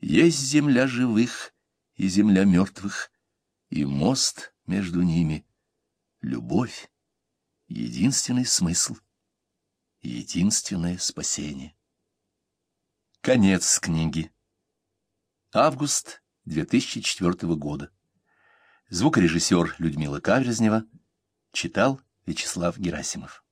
Есть земля живых и земля мертвых, и мост между ними — любовь, единственный смысл, единственное спасение. Конец книги. Август 2004 года. Звукорежиссер Людмила Каверзнева читал Вячеслав Герасимов.